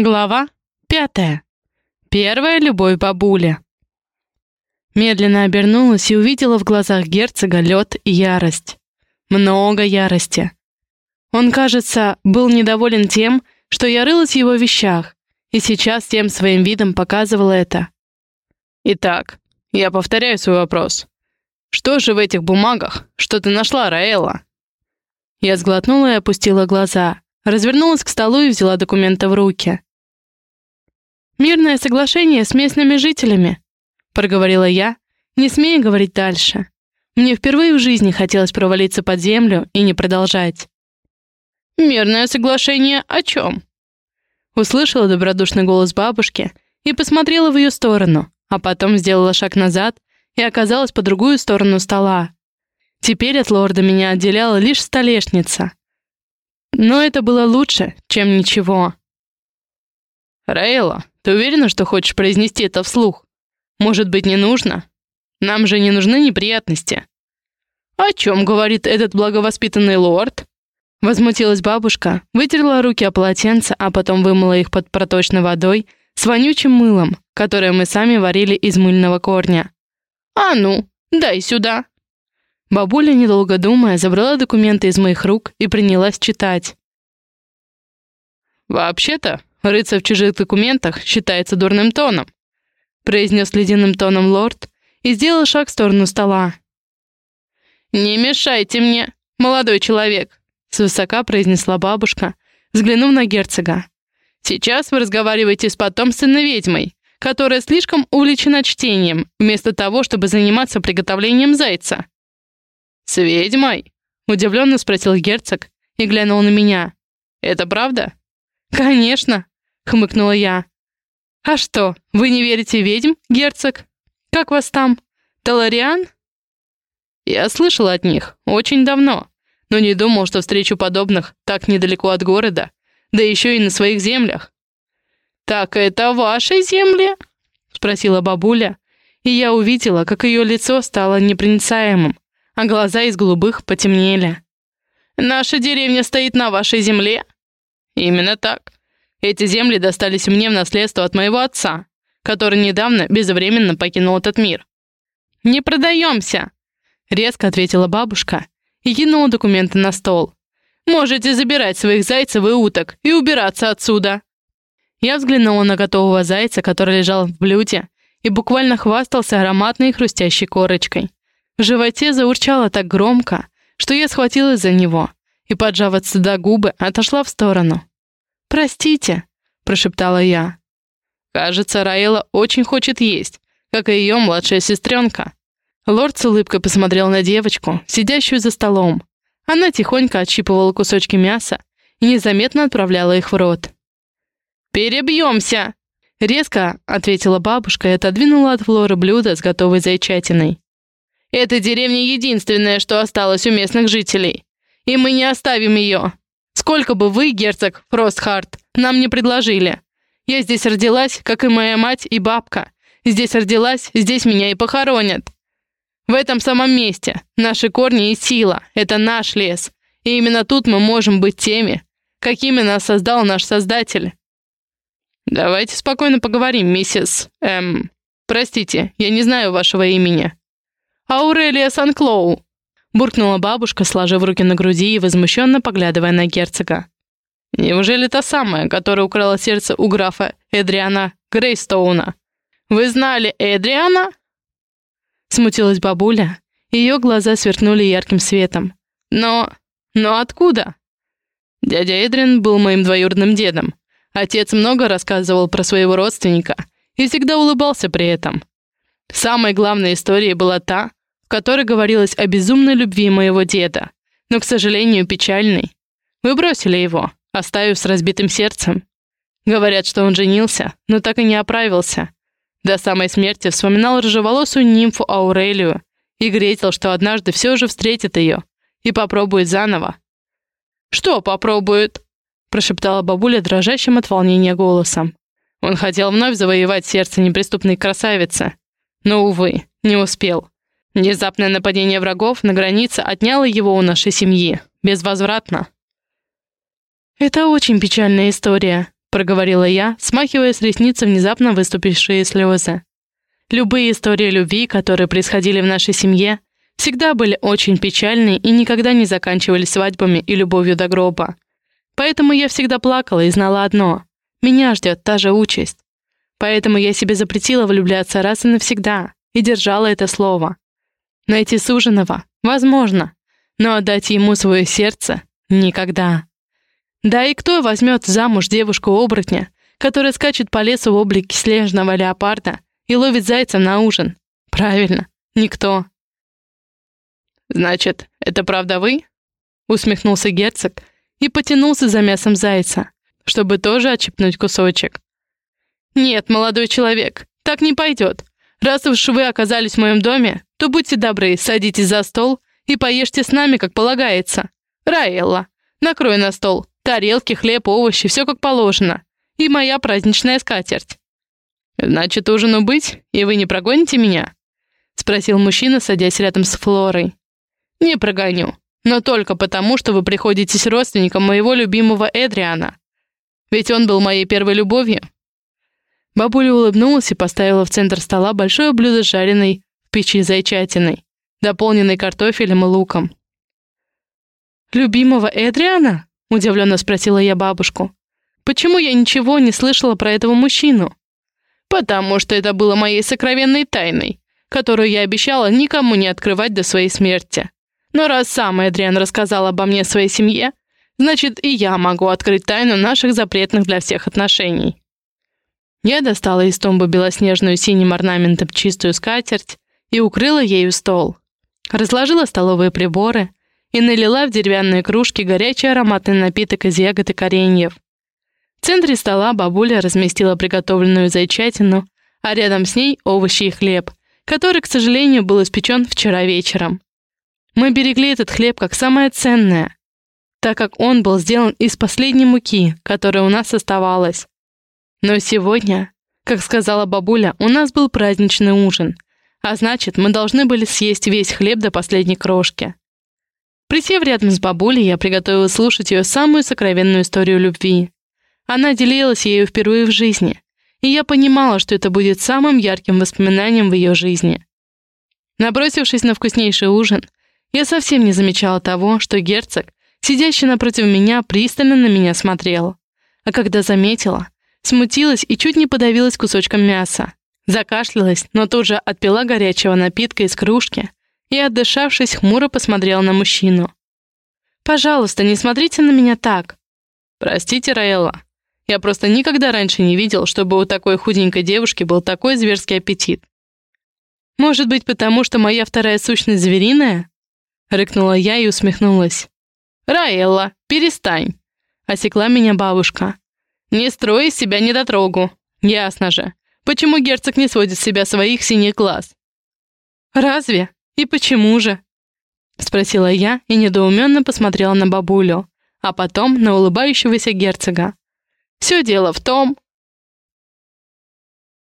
Глава пятая. Первая любовь бабули. Медленно обернулась и увидела в глазах герцога лед и ярость. Много ярости. Он, кажется, был недоволен тем, что я рылась в его вещах, и сейчас тем своим видом показывала это. «Итак, я повторяю свой вопрос. Что же в этих бумагах, что ты нашла, Раэла?» Я сглотнула и опустила глаза, развернулась к столу и взяла документы в руки. «Мирное соглашение с местными жителями», — проговорила я, не смея говорить дальше. Мне впервые в жизни хотелось провалиться под землю и не продолжать. «Мирное соглашение о чем?» Услышала добродушный голос бабушки и посмотрела в ее сторону, а потом сделала шаг назад и оказалась по другую сторону стола. Теперь от лорда меня отделяла лишь столешница. Но это было лучше, чем ничего. «Раэла, ты уверена, что хочешь произнести это вслух? Может быть, не нужно? Нам же не нужны неприятности». «О чем говорит этот благовоспитанный лорд?» Возмутилась бабушка, вытерла руки о полотенце, а потом вымыла их под проточной водой с вонючим мылом, которое мы сами варили из мыльного корня. «А ну, дай сюда!» Бабуля, недолго думая, забрала документы из моих рук и принялась читать. «Вообще-то, Рыться в чужих документах считается дурным тоном», произнес ледяным тоном лорд и сделал шаг в сторону стола. «Не мешайте мне, молодой человек», свысока произнесла бабушка, взглянув на герцога. «Сейчас вы разговариваете с потомственной ведьмой, которая слишком увлечена чтением, вместо того, чтобы заниматься приготовлением зайца». «С ведьмой?» — удивленно спросил герцог и глянул на меня. «Это правда?» «Конечно», — хмыкнула я. «А что, вы не верите ведьм, герцог? Как вас там? Талариан?» «Я слышал от них очень давно, но не думал, что встречу подобных так недалеко от города, да еще и на своих землях». «Так это ваши земли?» — спросила бабуля, и я увидела, как ее лицо стало непроницаемым, а глаза из голубых потемнели. «Наша деревня стоит на вашей земле?» «Именно так. Эти земли достались мне в наследство от моего отца, который недавно безвременно покинул этот мир». «Не продаемся!» — резко ответила бабушка и кинула документы на стол. «Можете забирать своих зайцев и уток и убираться отсюда!» Я взглянула на готового зайца, который лежал в блюде, и буквально хвастался ароматной хрустящей корочкой. В животе заурчало так громко, что я схватилась за него и, поджав от стыда губы, отошла в сторону. «Простите», — прошептала я. «Кажется, Раэла очень хочет есть, как и ее младшая сестренка». Лорд с улыбкой посмотрел на девочку, сидящую за столом. Она тихонько отщипывала кусочки мяса и незаметно отправляла их в рот. «Перебьемся!» — резко ответила бабушка и отодвинула от Флоры блюдо с готовой зайчатиной. «Эта деревня единственная, что осталось у местных жителей, и мы не оставим ее. Сколько бы вы, герцог Фростхарт, нам не предложили. Я здесь родилась, как и моя мать и бабка. Здесь родилась, здесь меня и похоронят. В этом самом месте. Наши корни и сила. Это наш лес. И именно тут мы можем быть теми, какими нас создал наш Создатель. Давайте спокойно поговорим, миссис... Эм... Простите, я не знаю вашего имени. Аурелия Санклоу. Буркнула бабушка, сложив руки на груди и возмущенно поглядывая на герцога. «Неужели та самая, которая украла сердце у графа Эдриана Грейстоуна? Вы знали Эдриана?» Смутилась бабуля, ее глаза сверкнули ярким светом. «Но... но откуда?» Дядя Эдрин был моим двоюродным дедом. Отец много рассказывал про своего родственника и всегда улыбался при этом. Самой главной историей была та, в которой говорилось о безумной любви моего деда, но, к сожалению, печальной. Вы бросили его, оставив с разбитым сердцем. Говорят, что он женился, но так и не оправился. До самой смерти вспоминал рыжеволосую нимфу Аурелию и гретил, что однажды все же встретит ее и попробует заново. «Что попробует?» — прошептала бабуля дрожащим от волнения голосом. Он хотел вновь завоевать сердце неприступной красавицы, но, увы, не успел. Внезапное нападение врагов на границе отняло его у нашей семьи. Безвозвратно. «Это очень печальная история», — проговорила я, смахивая с ресницы внезапно выступившие слезы. Любые истории любви, которые происходили в нашей семье, всегда были очень печальны и никогда не заканчивались свадьбами и любовью до гроба. Поэтому я всегда плакала и знала одно — меня ждет та же участь. Поэтому я себе запретила влюбляться раз и навсегда и держала это слово. Найти суженого — возможно, но отдать ему свое сердце — никогда. Да и кто возьмет замуж девушку-оборотня, которая скачет по лесу в облике снежного леопарда и ловит зайца на ужин? Правильно, никто. «Значит, это правда вы?» Усмехнулся герцог и потянулся за мясом зайца, чтобы тоже отщипнуть кусочек. «Нет, молодой человек, так не пойдет. Раз уж вы оказались в моем доме, то будьте добры, садитесь за стол и поешьте с нами, как полагается. Раэлла, накрой на стол, Тарелки, хлеб, овощи, все как положено. И моя праздничная скатерть. «Значит, ужину быть, и вы не прогоните меня?» — спросил мужчина, садясь рядом с Флорой. «Не прогоню, но только потому, что вы приходитесь родственником моего любимого Эдриана. Ведь он был моей первой любовью». Бабуля улыбнулась и поставила в центр стола большое блюдо жареной в печи зайчатиной, дополненной картофелем и луком. «Любимого Эдриана?» — удивленно спросила я бабушку. «Почему я ничего не слышала про этого мужчину?» «Потому что это было моей сокровенной тайной, которую я обещала никому не открывать до своей смерти. Но раз сам Эдриан рассказал обо мне своей семье, значит, и я могу открыть тайну наших запретных для всех отношений». Я достала из тумбы белоснежную синим орнаментом чистую скатерть и укрыла ею стол. Разложила столовые приборы, и налила в деревянные кружки горячий ароматный напиток из ягод и кореньев. В центре стола бабуля разместила приготовленную зайчатину, а рядом с ней овощи и хлеб, который, к сожалению, был испечен вчера вечером. Мы берегли этот хлеб как самое ценное, так как он был сделан из последней муки, которая у нас оставалась. Но сегодня, как сказала бабуля, у нас был праздничный ужин, а значит, мы должны были съесть весь хлеб до последней крошки. Присев рядом с бабулей, я приготовила слушать ее самую сокровенную историю любви. Она делилась ею впервые в жизни, и я понимала, что это будет самым ярким воспоминанием в ее жизни. Набросившись на вкуснейший ужин, я совсем не замечала того, что герцог, сидящий напротив меня, пристально на меня смотрел. А когда заметила, смутилась и чуть не подавилась кусочком мяса. Закашлялась, но тут же отпила горячего напитка из кружки и, отдышавшись, хмуро посмотрела на мужчину. «Пожалуйста, не смотрите на меня так!» «Простите, Раэлла, я просто никогда раньше не видел, чтобы у такой худенькой девушки был такой зверский аппетит». «Может быть, потому что моя вторая сущность звериная?» Рыкнула я и усмехнулась. «Раэлла, перестань!» Осекла меня бабушка. «Не строй из себя недотрогу. Ясно же. Почему герцог не сводит с себя своих синих глаз?» «Разве?» «И почему же?» — спросила я и недоуменно посмотрела на бабулю, а потом на улыбающегося герцога. «Все дело в том,